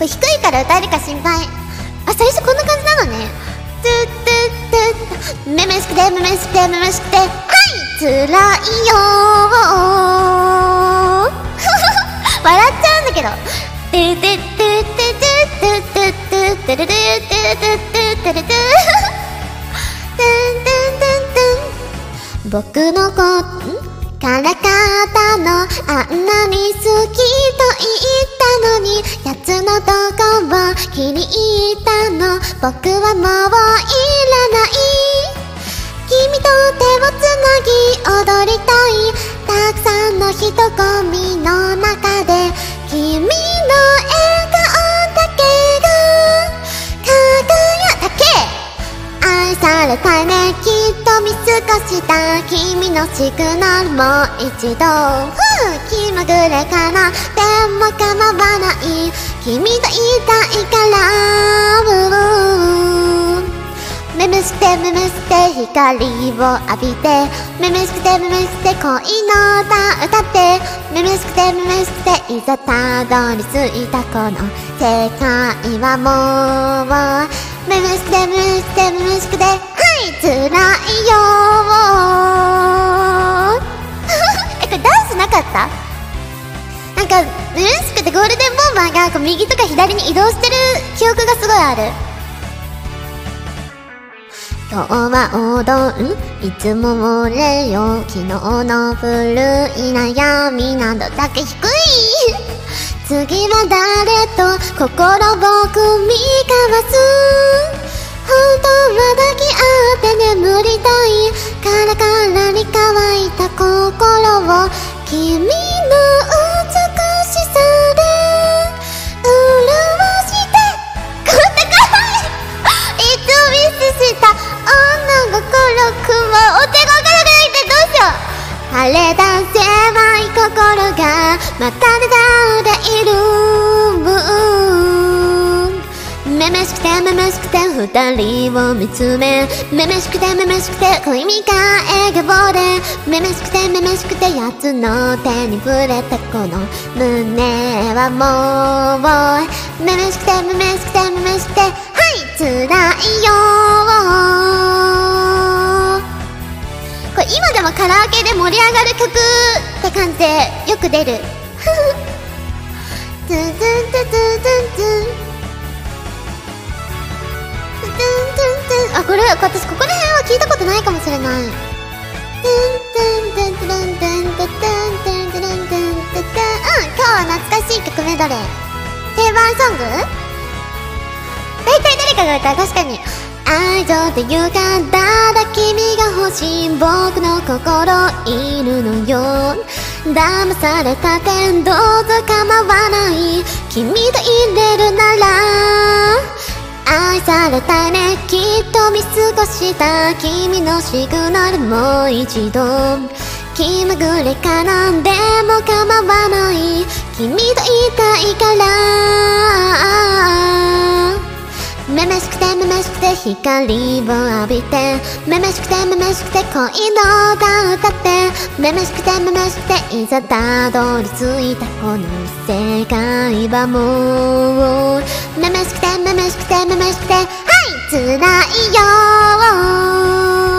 これ低いから歌えるか心配。あ最初こんな感じなのね。トゥトゥトゥめめしくてめめしくてめめしくて。はいつらいよ 笑っちゃうんだけど。トゥトゥトゥトゥトゥトゥトゥトゥトゥトゥトゥトゥトゥトゥトゥ僕のことからかったのあんなに好きと言いのにやつのどこを気に入ったの。僕はもういらない。君と手をつなぎ踊りたい。たくさんの人混みの中で。君の笑顔だけが。輝だけ。愛されたいね。きっと見過ごした。君のシグナルもう一度、まぐれかなでも構わない君といたいからめむしてめむして光を浴びてめむしてめむして恋の歌歌ってめむしてめむしていざたどり着いたこの世界はもうめむしてむめしてめむしくてはい辛いよえこれダンスなかったなんかルルスクってゴールデンボンバーがこう右とか左に移動してる記憶がすごいある。今日は踊んいつも漏れよ昨日の古い悩みなどだけ低い。次は誰と心を組み交わす。本当は抱き合って眠りたい。カラカラに乾いた心を君晴れだ狭い心がまた出たうでいるめめしくてめめしくて二人を見つめめめしくてめめしくて恋味が笑顔でめめしくてめめしくてやつの手に触れたこの胸はもうめめしくてめめしくてめめしくてはい辛いよカラオケで盛り上がる曲って感じでよく出る。トゥントゥンン。ンンあこれ私ここら辺は聞いたことないかもしれない。うん今日は懐かしい曲メドレー。定番ソング？大体誰かが歌う。確かに「愛情でいうかだだ。し僕の心いるのよ騙されたてどうぞ構わない君と入れるなら愛されたいねきっと見過ごした君のシグナルもう一度気まぐれかなんでも構わない君といたいからで光を浴びてめめしくてめめしくて恋の歌歌ってめめしくてめめしくていざたどり着いたこの世界はもうめめしくてめめしくてめめしくてはい辛いよ